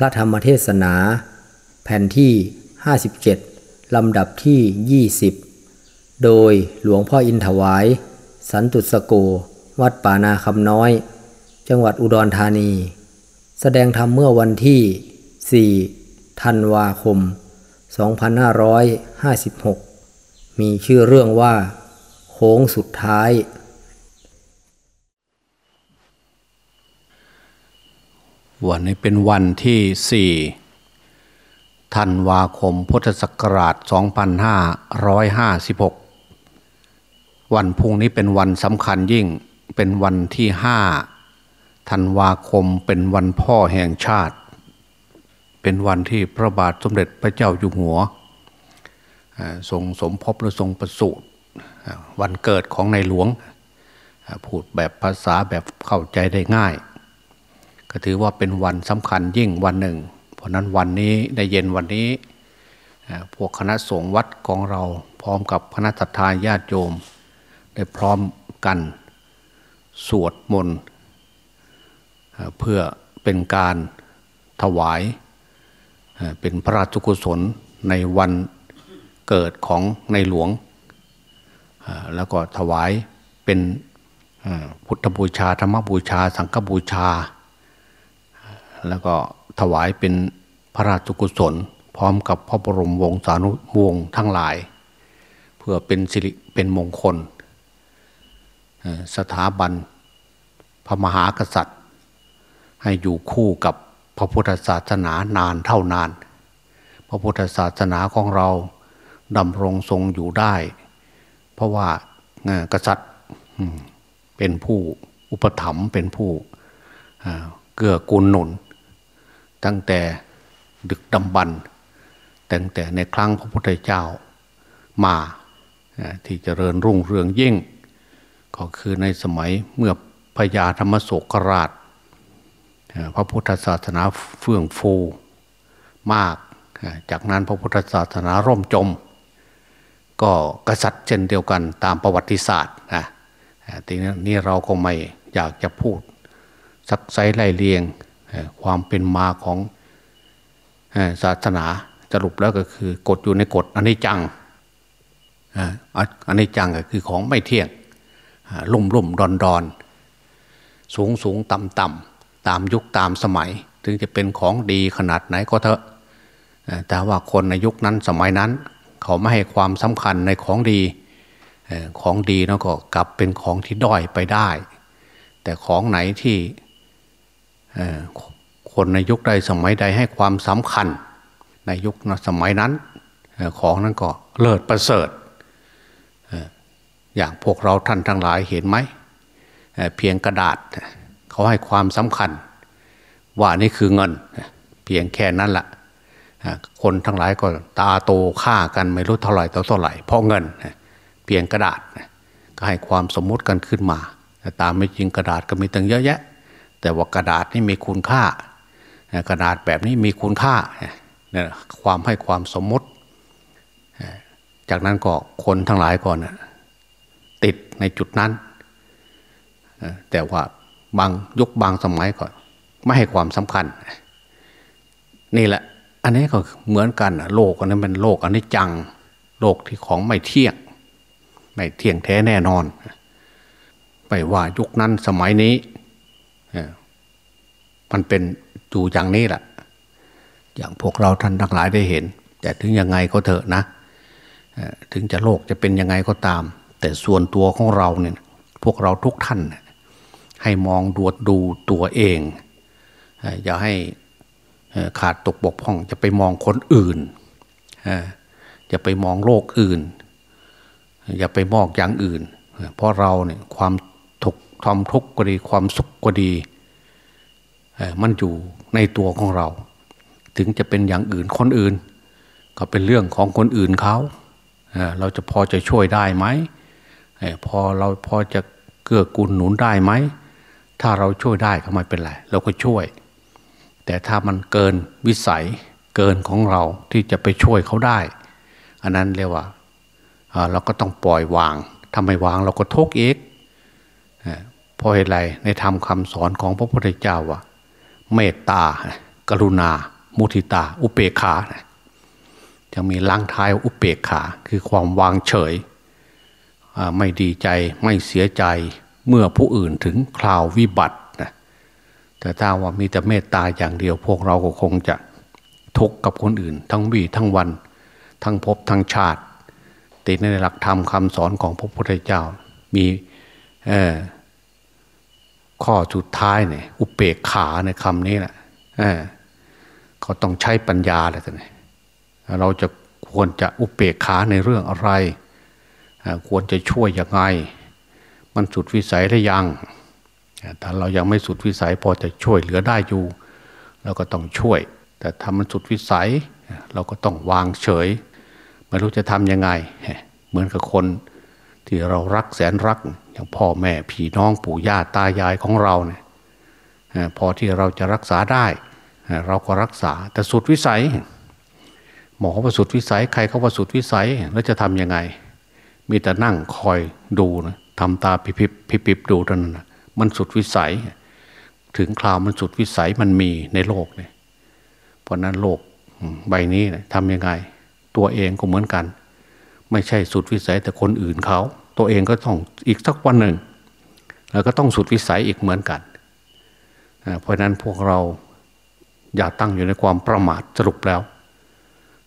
พระธรรมเทศนา แผ่นที่ 57 ลำดับที่ 20 โดยหลวงพ่ออินถวาย สันตุสโก วัดป่านาคำน้อย จังหวัดอุดรธานี แสดงธรรมเมื่อวันที่ 4 ธันวาคม 2556 มีชื่อเรื่องว่า โค้งสุดท้าย วันนี้เป็นวันที่สี่ธันวาคมพุทธศักราช 2556 วันพุ่งนี้เป็นวันสำคัญยิ่ง เป็นวันที่ห้าธันวาคมเป็นวันพ่อแห่งชาติ เป็นวันที่พระบาทสมเด็จพระเจ้าอยู่หัวทรงสมภพและทรงประสูติวันเกิดของในหลวง พูดแบบภาษาแบบเข้าใจได้ง่าย ก็ถือว่าเป็นวันสำคัญยิ่งวันหนึ่ง เพราะนั้นวันนี้ในเย็นวันนี้พวกคณะสงฆ์วัดของเราพร้อมกับคณะทาญาติโยม ได้พร้อมกัน สวดมนต์เพื่อเป็นการถวาย เป็นพระราชกุศลในวันเกิดของในหลวง แล้วก็ถวายเป็นพุทธบูชาธรรมบูชา สังฆบูชา แล้วก็ถวายเป็นพระราชกุศล พร้อมกับพระบรมวงศานุวงศ์ทั้งหลาย เพื่อเป็นสิริเป็นมงคล สถาบันพระมหากษัตริย์ ให้อยู่คู่กับพระพุทธศาสนานานเท่านาน พระพุทธศาสนาของเราดำรงทรงอยู่ได้ เพราะว่ากษัตริย์เป็นผู้อุปถัมภ์เป็นผู้เกื้อกูลหนุน ตั้งแต่ดึกดำบรรพ์ตั้งแต่ในครั้งพระพุทธเจ้ามาที่เจริญรุ่งเรืองยิ่ง ก็คือในสมัยเมื่อพญาธรรมโศกราช พระพุทธศาสนาเฟื่องฟูมาก จากนั้นพระพุทธศาสนาร่มจม ก็กษัตริย์เช่นเดียวกันตามประวัติศาสตร์นะทีนี้เราก็ไม่อยากจะพูดซักไซไล่เลียง ความเป็นมาของศาสนาสรุปแล้วก็คือกฎอยู่ในกฎอันิจจังอ่าอนิจจังก็คือของไม่เที่ยงลุ่มลุ่มดอนดอนสูงสูงต่ำต่ำตามยุคตามสมัย ถึงจะเป็นของดีขนาดไหนก็เถอะ แต่ว่าคนในยุคนั้นสมัยนั้น เขาไม่ให้ความสำคัญในของดีของดีแล้วก็กลับเป็นของที่ด้อยไปได้ แต่ของไหนที่ คนในยุคใดสมัยใดให้ความสำคัญ ในยุคนาสมัยนั้นของนั้นก็เลิศประเสริฐอย่างพวกเราท่านทั้งหลายเห็นไหมเพียงกระดาษเขาให้ความสำคัญ ว่านี่คือเงินเพียงแค่นั้นละ่ะคนทั้งหลายก็ตาโตฆ่ากันไม่รู้เท่าไหร่ต่อเท่าไหร่เพราะเงินเพียงกระดาษก็ให้ความสมมติกันขึ้นมาแต่ตามไม่จริงกระดาษก็มีตั้งเยอะแยะ แต่ว่ากระดาษนี่มีคุณค่า กระดาษแบบนี้มีคุณค่าเนี่ยความให้ความสมมติ จากนั้นก็คนทั้งหลายก่อนติดในจุดนั้น แต่ว่าบางยุคบางสมัยก็ไม่ให้ความสำคัญ นี่แหละ อันนี้ก็เหมือนกันโลกอันนี้เป็นโลกอันนี้จังโลกที่ของไม่เที่ยง ไม่เที่ยงแท้แน่นอน ไม่ว่ายุคนั้นสมัยนี้ มันเป็นอยู่อย่างนี้แหละอย่างพวกเราท่านทั้งหลายได้เห็น แต่ถึงยังไงก็เถอะนะถึงจะโลกจะเป็นยังไงก็ตาม แต่ส่วนตัวของเราเนี่ยพวกเราทุกท่าน ให้มองดูดูตัวเอง อย่าให้ขาดตกบกพร่องจะไปมองคนอื่นเอ่ออย่าไปมองโลกอื่น อย่าไปมองอย่างอื่น เพราะเราเนี่ยความ ความทุกข์ก็ดีความสุขก็ดีมันอยู่ในตัวของเรา ถึงจะเป็นอย่างอื่นคนอื่น ก็เป็นเรื่องของคนอื่นเขาเราจะพอจะช่วยได้ไหมพอเราพอจะเกื้อกูลหนุนได้ไหมถ้าเราช่วยได้ก็ไม่เป็นไรเราก็ช่วย แต่ถ้ามันเกินวิสัยเกินของเราที่จะไปช่วยเขาได้ อันนั้นเรียกว่าอ่าเราก็ต้องปล่อยวางทำไมวางเราก็ทุกข์อีก เอ่อเพราะเหตุไรในธรรมคำสอนของพระพุทธเจ้าว่าเมตตา กรุณา มุทิตา อุเปกขาจะมีล้างท้ายอุเปกขา คือความวางเฉย ไม่ดีใจไม่เสียใจเมื่อผู้อื่นถึงคราววิบัตินะแต่ถ้าว่ามีแต่เมตตาอย่างเดียวพวกเราก็คงจะทุกข์กับคนอื่น ทั้งวี่ทั้งวัน ทั้งภพทั้งชาติ ติดในหลักธรรมคำสอนของพระพุทธเจ้า มี ข้อสุดท้ายเนี่ยอุเปกขาในคำนี้แหละเขาต้องใช้ปัญญาเลยท่านเราจะควรจะอุเปกขาในเรื่องอะไรควรจะช่วยยังไง มันสุดวิสัยได้ยังถ้าเรายังไม่สุดวิสัยพอจะช่วยเหลือได้อยู่ เราก็ต้องช่วย แต่ถ้ามันสุดวิสัย เราก็ต้องวางเฉย ไม่รู้จะทำยังไง เหมือนกับคนที่เรารักแสนรัก อย่างพ่อแม่พี่น้องปู่ย่าตายายของเราเนี่ยพอที่เราจะรักษาได้ เราก็รักษาแต่สุดวิสัย หมอประสุดวิสัยใครเขาประสุดวิสัยแล้วจะทำยังไง มีแต่นั่งคอยดูนะทำตาพิบพิบพิบดูเท่านั้นนะมันสุดวิสัย ถึงคราวมันสุดวิสัยมันมีในโลกเนี่ยเพราะนั้นโลกใบนี้ทำยังไง ตัวเองก็เหมือนกัน ไม่ใช่สุดวิสัยแต่คนอื่นเขา ตัวเองก็ต้องอีกสักวันหนึ่งแล้วก็ต้องสุดวิสัยอีกเหมือนกัน เพราะนั้นพวกเราอย่าตั้งอยู่ในความประมาทสรุปแล้ว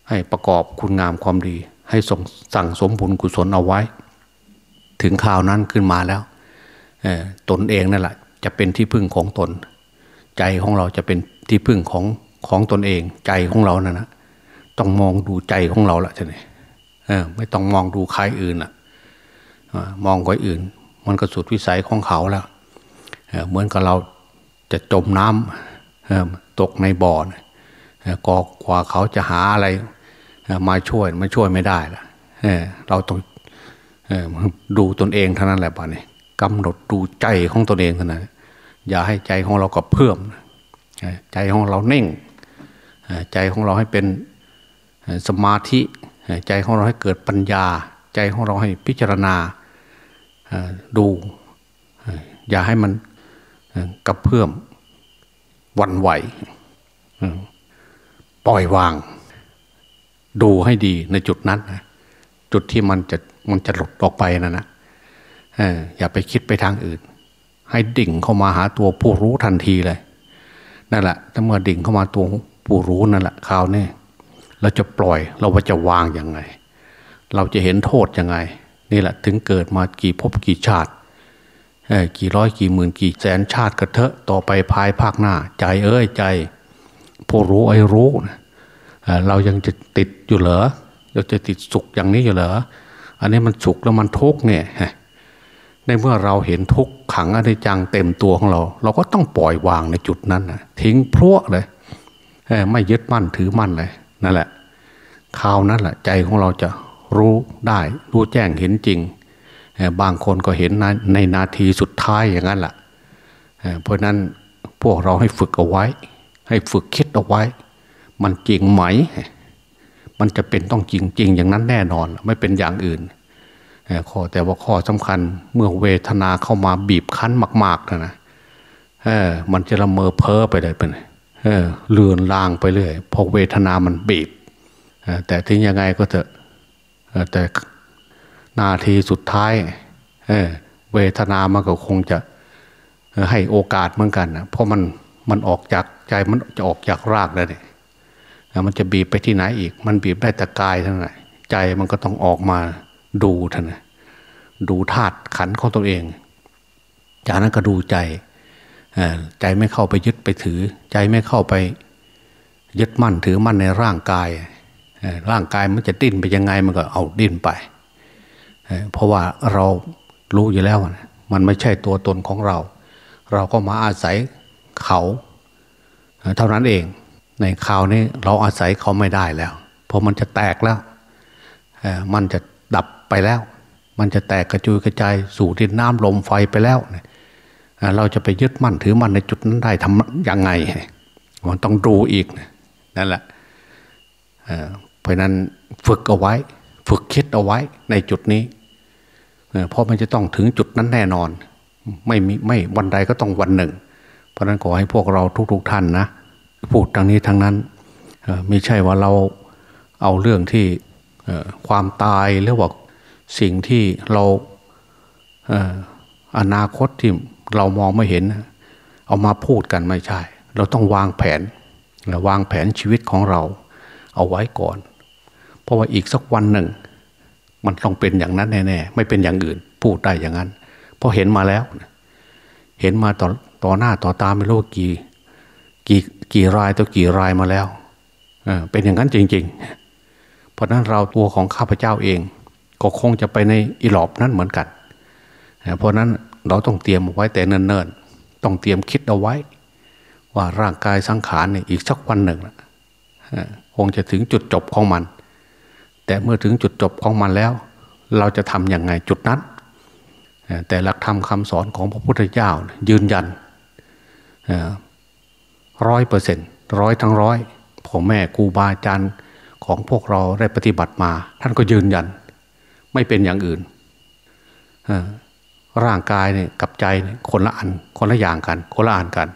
ให้ประกอบคุณงามความดี ให้ส่งสั่งสมบุญกุศลเอาไว้ ถึงข่าวนั้นขึ้นมาแล้วตนเองนั่นแหละ จะเป็นที่พึ่งของตน ใจของเราจะเป็นที่พึ่งของของตนเอง ใจของเรานั่นนะต้องมองดูใจของเราละใช่ไหมไม่ต้องมองดูใครอื่นอะ มองคนอื่น มันก็สุดวิสัยของเขาแล้วเหมือนกับเราจะจมน้ำตกในบ่อนกอกว่าเขาจะหาอะไรมาช่วยมาช่วยไม่ได้ละเราต้องดูตนเองเท่านั้นแหละป่ะนี่กำหนดดูใจของตนเองเท่านั้นอย่าให้ใจของเรากับเพิ่มใจของเราเน่ง ใจของเราให้เป็นสมาธิ ใจของเราให้เกิดปัญญา ใจของเราให้พิจารณา ดู อย่าให้มันกับเพิ่อมวันไหว ปล่อยวาง ดูให้ดีในจุดนั้นจุดที่มันจะมันจะหลุดออกไปนะนะอย่าไปคิดไปทางอื่น ให้ดิ่งเข้ามาหาตัวผู้รู้ทันทีเลยนั่นแหละถ้าเมื่อดิ่งเข้ามาตัวผู้รู้นั่นแหละคราวนี้เราจะปล่อยเราจะวางยังไง เราจะเห็นโทษยังไง นี่แหละถึงเกิดมากี่ภพกี่ชาติกี่ร้อยกี่หมื่นกี่แสนชาติกระเทอะต่อไปภายภาคหน้า ใจเอ้ยใจผู้รู้ไอ้รู้เรายังจะติดอยู่เหรอเราจะติดสุขอย่างนี้อยู่เหรออันนี้มันสุขแล้วมันทุกเนี่ยในเมื่อเราเห็นทุกขังอนิจจังเต็มตัวของเรา เราก็ต้องปล่อยวางในจุดนั้นนะทิ้งพรวเลยไม่ยึดมั่นถือมั่นเลยนั่นแหละคราวนั้นแหละใจของเราจะ รู้ได้รู้แจ้งเห็นจริง บางคนก็เห็นในนาทีสุดท้ายอย่างนั้นแหละเพราะนั้นพวกเราให้ฝึกเอาไว้ ให้ฝึกคิดเอาไว้ มันจริงไหม มันจะเป็นต้องจริงจริงอย่างนั้นแน่นอนไม่เป็นอย่างอื่นข้อแต่ว่าข้อสำคัญเมื่อเวทนาเข้ามาบีบคั้นมาก ๆนะนะเออมันจะละเมอเพ้อไปเลยเป็นเออเลือนลางไปเรื่อยพอเวทนามันบีบแต่ถึงยังไงก็เถอะ แต่นาทีสุดท้ายเเวทนามันก็คงจะให้โอกาสเหมือนกันนะเพราะมันมันออกจากใจมันจะออกจากรากแล้วเนี่ยมันจะบีบไปที่ไหนอีก มันบีบได้แต่กายเท่านั้นใจมันก็ต้องออกมาดูท่านดูธาตุขันของตัวเอง จากนั้นก็ดูใจใจไม่เข้าไปยึดไปถือ ใจไม่เข้าไปยึดมั่นถือมั่นในร่างกาย ร่างกายมันจะดิ้นไปยังไงมันก็เอาดิ้นไป เพราะว่าเรารู้อยู่แล้วมันไม่ใช่ตัวตนของเรา เราก็มาอาศัยเขา เท่านั้นเอง ในข่าวนี้เราอาศัยเขาไม่ได้แล้ว เพราะมันจะแตกแล้ว มันจะดับไปแล้ว มันจะแตกกระจุยกระจายสู่ดินน้ำลมไฟไปแล้ว เราจะไปยึดมั่นถือมั่นในจุดนั้นได้ทำยังไง มันต้องดูอีกนั่นแหละ เพราะนั้นฝึกเอาไว้ ฝึกคิดเอาไว้ในจุดนี้เพราะมันจะต้องถึงจุดนั้นแน่นอน ไม่มีไม่วันใดก็ต้องวันหนึ่ง เพราะนั้นขอให้พวกเราทุกๆทท่านนะพูดทางนี้ทางนั้นไม่ใช่ว่าเราเอาเรื่องที่ความตายหรือว่าสิ่งที่เราอนาคตที่เรามองไม่เห็น เอามาพูดกันไม่ใช่ เราต้องวางแผนวางแผนชีวิตของเราเอาไว้ก่อน ราะว่าอีกสักวันหนึ่ง มันต้องเป็นอย่างนั้นแน่ๆไม่เป็นอย่างอื่น พูดได้อย่างนั้น เพราะเห็นมาแล้ว เห็นมาต่อต่อหน้าต่อตาไม่รู้กี่กี่กี่รายต่อกี่รายมาแล้วเเป็นอย่างนั้นจริง ๆ เพราะนั้นเราตัวของข้าพเจ้าเอง ก็คงจะไปในอีหลอบนั้นเหมือนกันเพราะนั้นเราต้องเตรียมไว้แต่เนิ่นๆต้องเตรียมคิดเอาไว้ ว่าร่างกายสังขารเนี่ยอีกสักวันหนึ่งคงจะถึงจุดจบของมัน แต่เมื่อถึงจุดจบของมันแล้ว เราจะทำอย่างไงจุดนั้น แต่หลักธรรมคำสอนของพระพุทธเจ้ายืนยันร้อยเปอร์เซ็นต์ร้อยทั้งร้อยพ่อแม่ครูบาอาจารย์ของพวกเราได้ปฏิบัติมา ท่านก็ยืนยัน ไม่เป็นอย่างอื่น ร่างกายเนี่ยกับใจเนี่ยคนละอันคนละอย่างกัน คนละอันกัน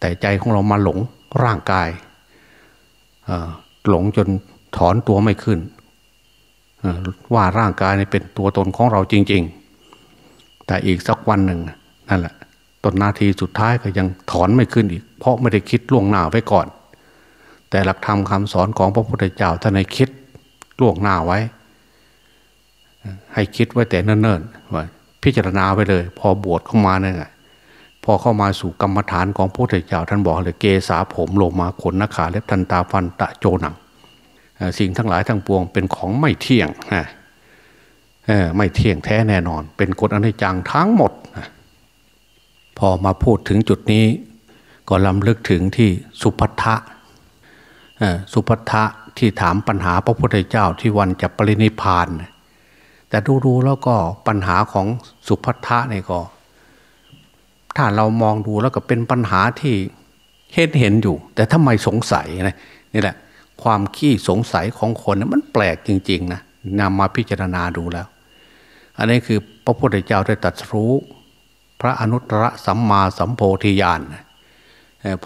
แต่ใจของเรามาหลงร่างกายหลงจนถอนตัวไม่ขึ้น ว่าร่างกายนี่เป็นตัวตนของเราจริง ๆ แต่อีกสักวันหนึ่งนั่นแหละตนนาทีสุดท้ายก็ยังถอนไม่ขึ้นอีก เพราะไม่ได้คิดล่วงหน้าไว้ก่อน แต่หลักธรรมคำสอนของพระพุทธเจ้าท่านให้คิดล่วงหน้าไว้ ให้คิดไว้แต่เนิ่นๆว่าพิจารณาไว้เลย พอบวชเข้ามาเนี่ยพอเข้ามาสู่กรรมฐานของพระพุทธเจ้าท่านบอกเลยเกษาผมโลมาขนนักขาเล็บทันตาฟันตะโจหนัง สิ่งทั้งหลายทั้งปวงเป็นของไม่เที่ยงนะไม่เที่ยงแท้แน่นอน เป็นกฎอนิจจังทั้งหมดนะพอมาพูดถึงจุดนี้ก็ล้ำลึกถึงที่สุพัทธะสุพัทธะที่ถามปัญหาพระพุทธเจ้าที่วันจะปรินิพาน แต่ดูๆแล้วก็ปัญหาของสุพัทธะนี่ก็ ถ้าเรามองดูแล้วก็เป็นปัญหาที่เห็นเห็นอยู่ แต่ทำไมสงสัยนะนี่แหละ ความขี้สงสัยของคนมันแปลกจริงๆนะนำมาพิจารณาดูแล้ว อันนี้คือพระพุทธเจ้าได้ตรัสรู้ พระอนุตตรสัมมาสัมโพธิญาณ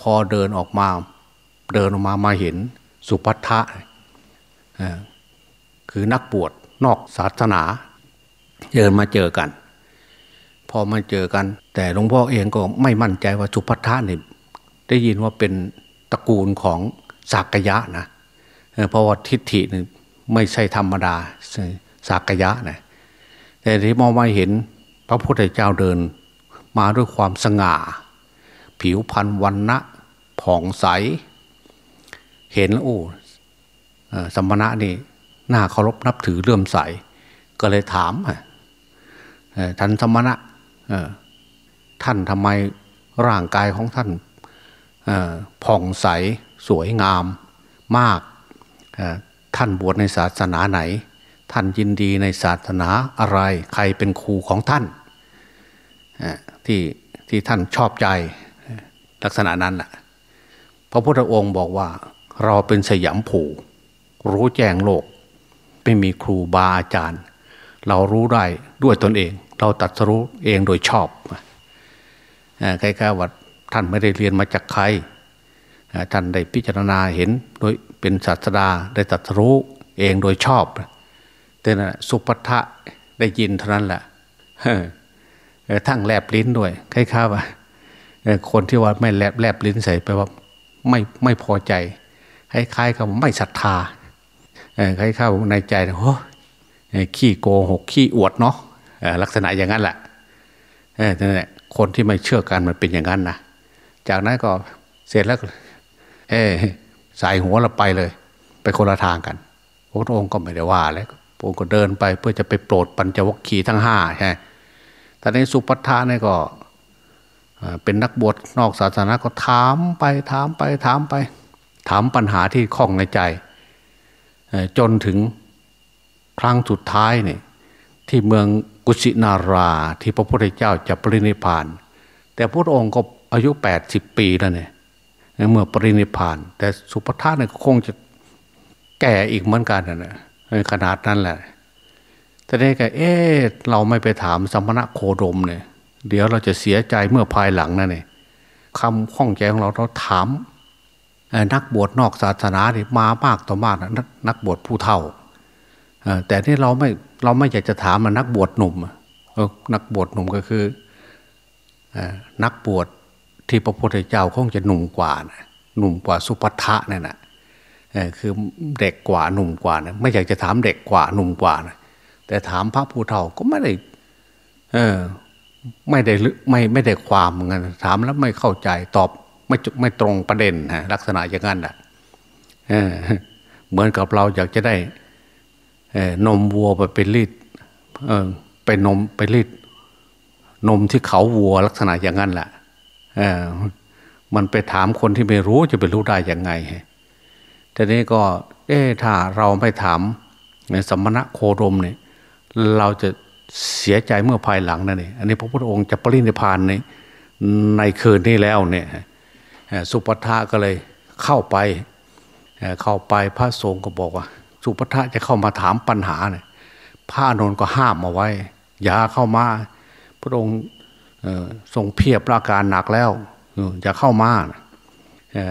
พอเดินออกมาเดินออกมามาเห็นสุภัทธะคือนักบวชนอกศาสนาเดินมาเจอกัน พอมาเจอกัน แต่หลวงพ่อเองก็ไม่มั่นใจว่าสุภัทธะนี่ได้ยินว่าเป็นตระกูลของสากยะนะ เพราะว่าทิฏฐิไม่ใช่ธรรมดาสากยะนะแต่ที่มองมาเห็นพระพุทธเจ้าเดินมาด้วยความสง่า ผิวพรรณวันนะผ่องใส เห็นโอ้สมณะนี่น่าเคารพนับถือเลื่อมใส ก็เลยถามท่านสมณะท่านทำไมร่างกายของท่านผ่องใสสวยงามมาก ท่านบวชในศาสนาไหน ท่านยินดีในศาสนาอะไรใครเป็นครูของท่านที่ที่ท่านชอบใจลักษณะนั้นแหละพระพุทธองค์บอกว่าเราเป็นสยามผูรู้แจ้งโลก ไม่มีครูบาอาจารย์ เรารู้ได้ด้วยตนเอง เราตัดรู้เองโดยชอบคล้ายๆว่าท่านไม่ได้เรียนมาจากใคร ท่านได้พิจารณาเห็นโดยเป็นศาสดาได้ตัดรู้เองโดยชอบแต่นะสุปทะได้ยินเท่านั้นแหละทั้งแลบลิ้นด้วยคล้ายๆว่าคนที่ว่าไม่แลบแลบลิ้นใส่ไปว่าไม่ไม่พอใจคล้ายๆกับไม่ศรัทธาคล้ายๆในใจโอ้ขี้โกหกขี้อวดเนาะลักษณะอย่างนั้นแหละนั่นแหละคนที่ไม่เชื่อกันมันเป็นอย่างนั้นนะจากนั้นก็เสร็จแล้ว เอสายหัวเราไปเลย ไปคนละทางกัน พระองค์ก็ไม่ได้ว่าแล้วพระองค์ก็เดินไปเพื่อจะไปโปรดปัญจวัคคีย์ทั้งห้าใช่ตอนนี้สุปัฏฐานี่ก็เป็นนักบวชนอกศาสนาก็ถามไปถามไปถามไป ถามปัญหาที่คล่องในใจจนถึงครั้งสุดท้ายเนี่ยที่เมืองกุสินาราที่พระพุทธเจ้าจะปรินิพาน แต่พระองค์ก็อายุ 80 ปีแล้วเนี่ย เมื่อปรินิพาน แต่สุปทาเนี่ยคงจะแก่อีกเหมือนกันนะขนาดนั้นแหละแต่ได้ก็เอ๊ะเราไม่ไปถามสมณะโคดมเนี่ย เดี๋ยวเราจะเสียใจเมื่อภายหลังนั่นเองคำข้องใจของเราเราถามนักบวชนอกศาสนาเนี่ยมามากต่อมากนะนักบวชผู้เฒ่าแต่ที่เราไม่เราไม่อยากจะถามมันนักบวชหนุ่มนักบวชหนุ่มก็คือนักบวช ที่พระพุทธเจ้าคงจะหนุ่มกว่านะหนุ่มกว่าสุปัทะเนี่ยนะคือเด็กกว่าหนุ่มกว่านะไม่อยากจะถามเด็กกว่าหนุ่มกว่านะแต่ถามพระผู้เฒ่าก็ไม่ได้ เออ ไม่ได้ไม่ไม่ได้ความเหมือนกันถามแล้วไม่เข้าใจตอบไม่ไม่ตรงประเด็นฮะลักษณะอย่างนั้นแหละเออเหมือนกับเราอยากจะได้นมวัวไปเป็นรีดเออไปนมไปรีดนมที่เขาวัวลักษณะอย่างนั้นแหละ มันไปถามคนที่ไม่รู้จะไปรู้ได้ยังไงทีนี้ก็เอ๊ถ้าเราไม่ถามในสมณะโคดมเนี่ยเราจะเสียใจเมื่อภายหลังนั่นเองอันนี้พระพุทธองค์จะปรินิพานในในคืนนี้แล้วเนี่ยสุปทาก็เลยเข้าไปเข้าไปพระสงฆ์ก็บอกว่า สุปทาจะเข้ามาถามปัญหาเนี่ยพระนนท์ก็ห้ามเอาไว้ อย่าเข้ามา พระองค์ ทรงเพียบราการหนักแล้วอย่าเข้ามา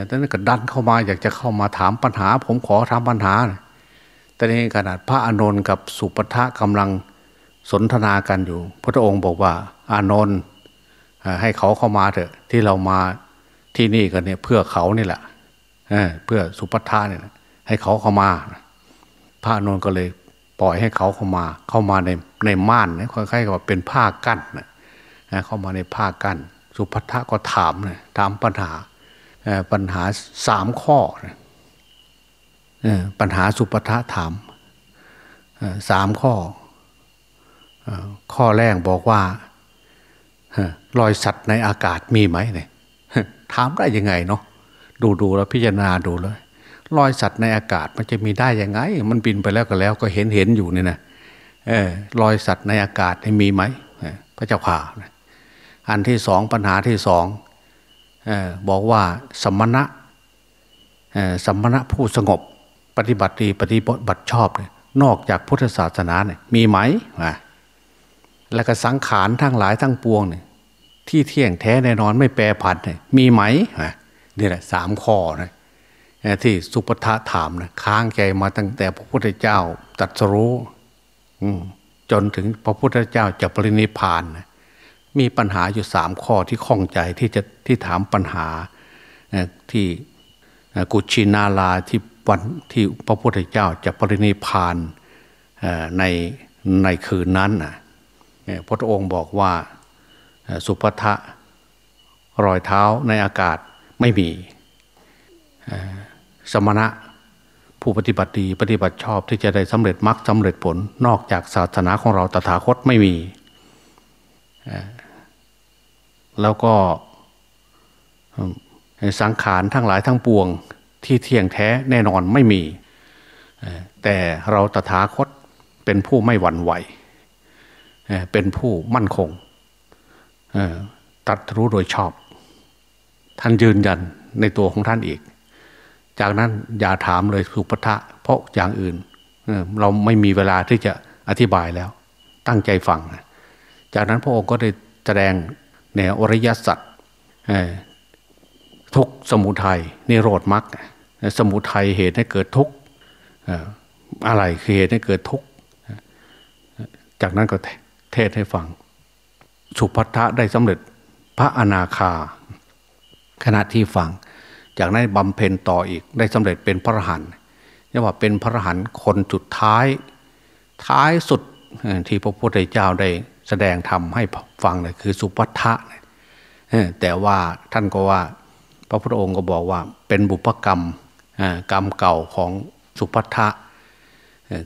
แต่นั้นก็ดันเข้ามาอยากจะเข้ามาถามปัญหา ผมขอถามปัญหา แต่ในขนาดพระอานนท์กับสุปทะกำลังสนทนากันอยู่ พระองค์บอกว่า อานนท์ให้เขาเข้ามาเถอะ ที่เรามาที่นี่กันเนี่ยเพื่อเขานี่แหละเพื่อสุปทาเนี่ยให้เขาเข้ามา พระนนท์ก็เลยปล่อยให้เขาเข้ามา เข้ามาในในม่านเนี่ยค่อยๆกับเป็นผ้ากั้นนะ เข้ามาในผ้ากั้นสุภัทะก็ถามนะถามปัญหาปัญหาสามข้อนะปัญหาสุภัทะถามสามข้อ ข้อแรกบอกว่ารอยสัตว์ในอากาศมีไหมเนี่ยถามได้ยังไงเนาะดูดูแล้วพิจารณาดูเลยรอยสัตว์ในอากาศมันจะมีได้ยังไง มันบินไปแล้วก็แล้วก็เห็นเห็นอยู่เนี่นะรอยสัตว์ในอากาศมีไหมพระเจ้าข่า อันที่สองปัญหาที่สองบอกว่าสมณะสมณะผู้สงบปฏิบัติดีปฏิบัติชอบเนี่ยนอกจากพุทธศาสนาเนี่ยมีไหมแล้วก็สังขารทั้งหลายทั้งปวงเนี่ยที่เที่ยงแท้แน่นอนไม่แปรผันเนี่ยมีไหมนี่แหละสามข้อนะที่สุปทะถามนะค้างใจมาตั้งแต่พระพุทธเจ้าตรัสรู้จนถึงพระพุทธเจ้าจะปรินิพานนะ มีปัญหาอยู่สามข้อที่ข้องใจที่จะที่ถามปัญหาที่กุชินาลาที่วันที่พระพุทธเจ้าจะปรินิพานในในคืนนั้นพระองค์บอกว่าสุปทะรอยเท้าในอากาศไม่มีสมณะผู้ปฏิบัติดีปฏิบัติชอบที่จะได้สำเร็จมรรคสาเร็จผลนอกจากศาสนาของเราตถาคตไม่มี แล้วก็สังขารทั้งหลายทั้งปวงที่เที่ยงแท้แน่นอนไม่มี แต่เราตถาคตเป็นผู้ไม่หวั่นไหว เป็นผู้มั่นคง ตัดรู้โดยชอบ ท่านยืนยันในตัวของท่านอีก จากนั้นอย่าถามเลยสุปทะเพราะอย่างอื่น เราไม่มีเวลาที่จะอธิบายแล้ว ตั้งใจฟัง จากนั้นพระองค์ก็ได้แสดง แนวอริยสัจทุกสมุทัยนิโรธมรรคสมุทัยเหตุให้เกิดทุกอะไรคือเหตุให้เกิดทุกจากนั้นก็เทศให้ฟัง สุภัทะได้สำเร็จพระอนาคา ขณะที่ฟัง จากนั้นบำเพ็ญต่ออีกได้สำเร็จเป็นพระหันเรียกว่าเป็นพระหันคนจุดท้าย ท้ายสุดที่พระพุทธเจ้าได้ แสดงธรรมให้ฟังเลยคือสุภัทะแต่ว่าท่านก็ว่า พระพุทธองค์ก็บอกว่าเป็นบุพกรรมกรรมเก่าของสุภัทะ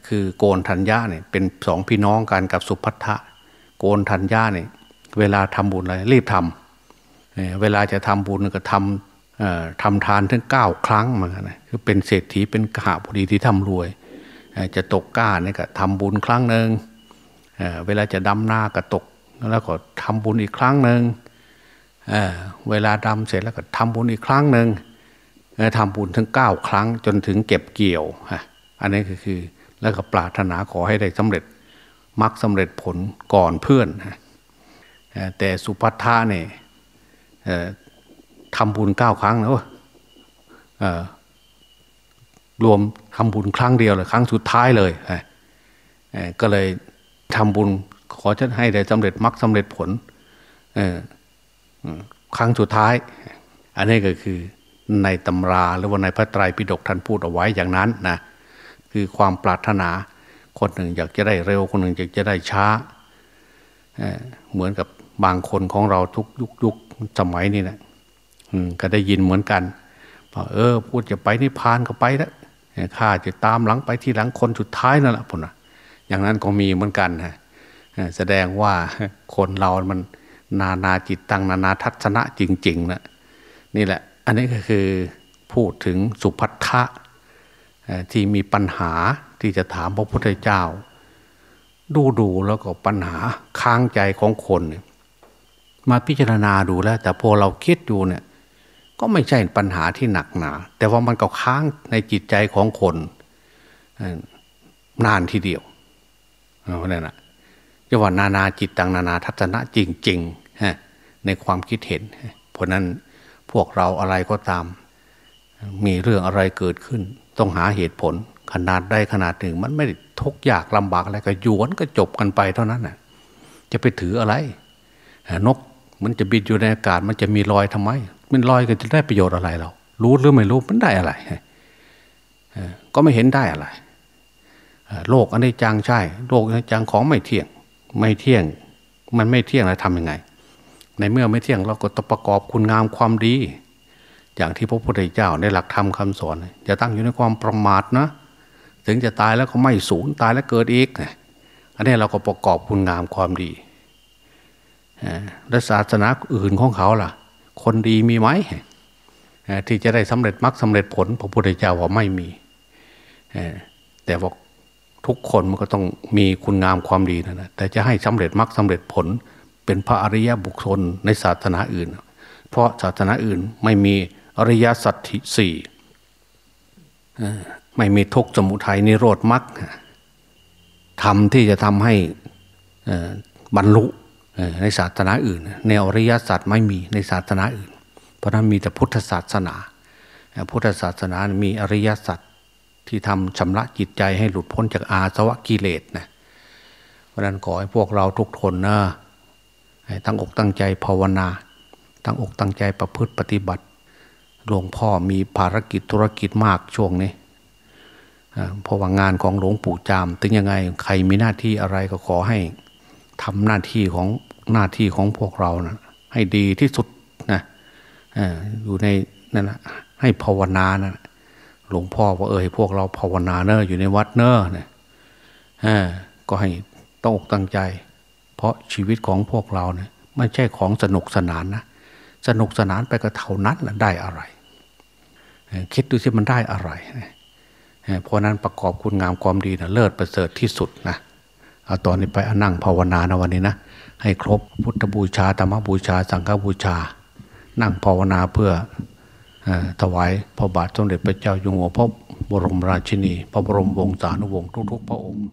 คือโกนธัญญาเนี่ยเป็นสองพี่น้องกันกับสุภัทะโกนธัญญาเนี่ยเวลาทำบุญอะไรรีบทำเวลาจะทำบุญก็ทำทำทานถึงเก้าครั้งเหมือนกันคือเป็นเศรษฐีเป็นกหาพอดีที่ทำรวย จะตกก้าเนี่ยก็ทำบุญครั้งหนึ่ง เวลาจะดำหน้าก็ตก แล้วก็ทำบุญอีกครั้งหนึ่งเวลาดำเสร็จแล้วก็ทำบุญอีกครั้งหนึ่งทำบุญถึงเก้าครั้งจนถึงเก็บเกี่ยวอันนี้ก็คือแล้วก็ปรารถนาขอให้ได้สำเร็จมรรคสาเร็จผลก่อนเพื่อน แต่สุภัทธะเนี่ยทำบุญเก้าครั้งแล้วรวมทำบุญครั้งเดียวเลยครั้งสุดท้ายเลยก็เลย ทำบุญ ขอจะให้ได้สำเร็จมรรคสำเร็จผลเออครั้งสุดท้าย อันนี้ก็คือในตำราหรือว่าในพระไตรปิฎกท่านพูดเอาไว้อย่างนั้นนะคือความปรารถนา คนหนึ่งอยากจะได้เร็วคนหนึ่งอยากจะได้ช้าเเหมือนกับบางคนของเราทุกยุคยุคสมัยนี่นะก็ได้ยินเหมือนกันบอกเออ พูดจะไปนิพพานก็ไปแล้วข้าจะตามหลังไปที่หลังคนสุดท้ายนั่นแหละพุ่นนะ อย่างนั้นก็มีเหมือนกันฮะแสดงว่าคนเรา มันนานาจิตตังนานาทัศนะจริงๆนะนี่แหละ อันนี้ก็คือพูดถึงสุพัทธะที่มีปัญหาที่จะถามพระพุทธเจ้า ดูดูแล้วก็ปัญหาค้างใจของคน มาพิจารณาดูแล้ว แต่พอเราคิดดูเนี่ยก็ไม่ใช่ปัญหาที่หนักหนา แต่ว่ามันก็ค้างในจิตใจของคนนานทีเดียว เอานี่ยนะจะว่านานาจิตตังนานาทัศนะจริงๆฮะในความคิดเห็น เพราะนั้นพวกเราอะไรก็ตาม มีเรื่องอะไรเกิดขึ้น ต้องหาเหตุผลขนาดได้ขนาดหนึ่ง มันไม่ได้ทุกยากลำบากอะไรก็หยวนก็จบกันไปเท่านั้นน่ะจะไปถืออะไร นกมันจะบินอยู่ในอากาศมันจะมีรอยทำไม มันลอยก็จะได้ประโยชน์อะไรเรา รู้หรือไม่รู้มันได้อะไร ก็ไม่เห็นได้อะไร โลกอันนี้จังใช่ โลกอันนี้จังของไม่เที่ยง ไม่เที่ยง มันไม่เที่ยงแล้วทำยังไง ในเมื่อไม่เที่ยงเราก็ต้องประกอบคุณงามความดี อย่างที่พระพุทธเจ้าในหลักธรรมคำสอนอย่าตั้งอยู่ในความประมาทนะ ถึงจะตายแล้วก็ไม่สูญตายแล้วเกิดอีกอันนี้เราก็ประกอบคุณงามความดีและศาสนาอื่นของเขาล่ะ คนดีมีไหมที่จะได้สำเร็จมรรคสำเร็จผลพระพุทธเจ้าว่าไม่มีแต่ว่า ทุกคนมันก็ต้องมีคุณงามความดีนะนะแต่จะให้สำเร็จมรรคสำเร็จผล เป็นพระอริยบุคคลในศาสนาอื่น เพราะศาสนาอื่นไม่มีอริยสัจสี่เอ่ไม่มีทุกข์สมุทัยนิโรธมรรคธรรมที่จะทำให้บรรลุในศาสนาอื่นแนอริยสัจไม่มีในศาสนาอื่น เพราะนั้นมีแต่พุทธศาสนา พุทธศาสนามีอริยสัจ ที่ทำชำระจิตใจให้หลุดพ้นจากอาสวะกิเลสนะเพราะนั้นขอให้พวกเราทุกทนนะให้ตั้งอกตั้งใจภาวนา ตั้งอกตั้งใจประพฤติปฏิบัติหลวงพ่อมีภารกิจธุรกิจมากช่วงนี้เพราะว่างานของหลวงปู่จาม ถึงยังไงใครมีหน้าที่อะไรก็ขอให้ทำหน้าที่ของหน้าที่ของพวกเรานะให้ดีที่สุดนะอ่าอยู่ในนั่นนะให้ภาวนานะ หลวงพ่อว่าเออพวกเราภาวนาเนอะอยู่ในวัดเนอะนะอ่าก็ให้ต้องอกตั้งใจ เพราะชีวิตของพวกเราเนี่ยไม่ใช่ของสนุกสนานนะสนุกสนานไปก็เท่านั้นแหละได้อะไร คิดดูสิมันได้อะไรเพราะนั้นประกอบคุณงามความดีนะเลิศประเสริฐที่สุดนะเอาตอนนี้ไปนั่งภาวนานะวันนี้นะให้ครบพุทธบูชาธรรมบูชา สังฆบูชา นั่งภาวนาเพื่อ ถวายพระบาทสมเด็จพระเจ้าอยู่หัวพระบรมราชินี พระบรมวงศานุวงศ์ทุกๆพระองค์